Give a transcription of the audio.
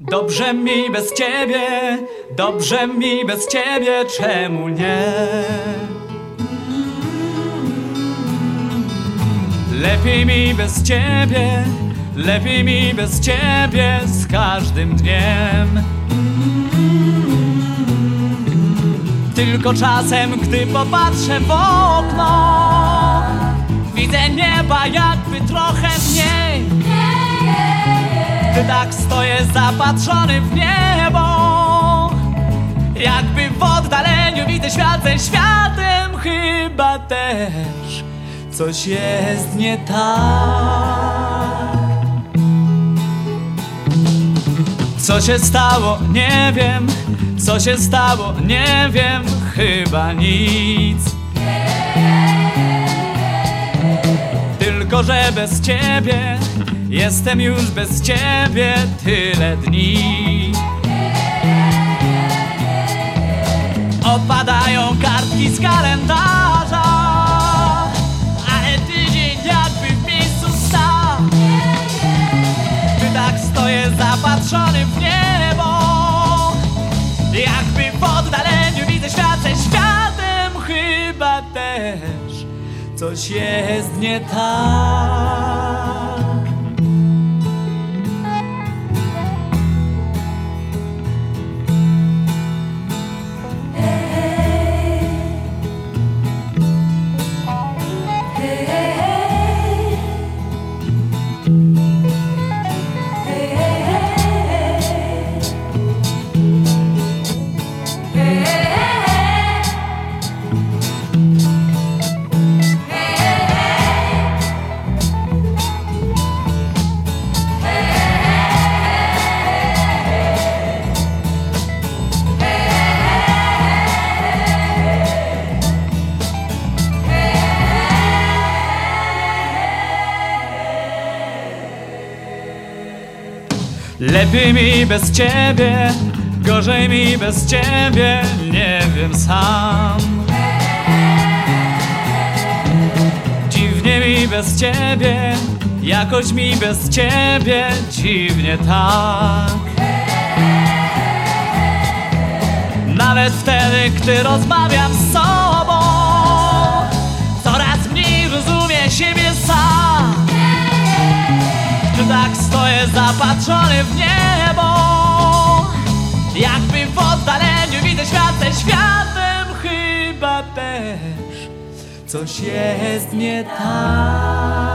Dobrze mi bez ciebie, dobrze mi bez ciebie, czemu nie? Lepiej mi bez ciebie, lepiej mi bez ciebie z każdym dniem. Tylko czasem, gdy popatrzę w okno, widzę nieba jakby trochę mniej. Gdy tak stoję zapatrzony w niebo Jakby w oddaleniu widzę świat ze światem Chyba też coś jest nie tak Co się stało? Nie wiem Co się stało? Nie wiem Chyba nic Tylko, że bez ciebie Jestem już bez ciebie tyle dni. Opadają kartki z kalendarza Ale tydzień jakby w miejscu stał Gdy tak stoję zapatrzony w niebo Jakby w oddaleniu widzę świat ze światem Chyba też coś jest nie tak Lepiej mi bez ciebie, gorzej mi bez ciebie, nie wiem sam. Dziwnie mi bez ciebie, jakoś mi bez ciebie, dziwnie tak. Nawet wtedy, gdy rozmawiam z sobą, coraz mniej rozumiem siebie sam. Zapatrzony w niebo. Jakby w oddaleniu widzę świat ze światem Chyba też coś jest nie tak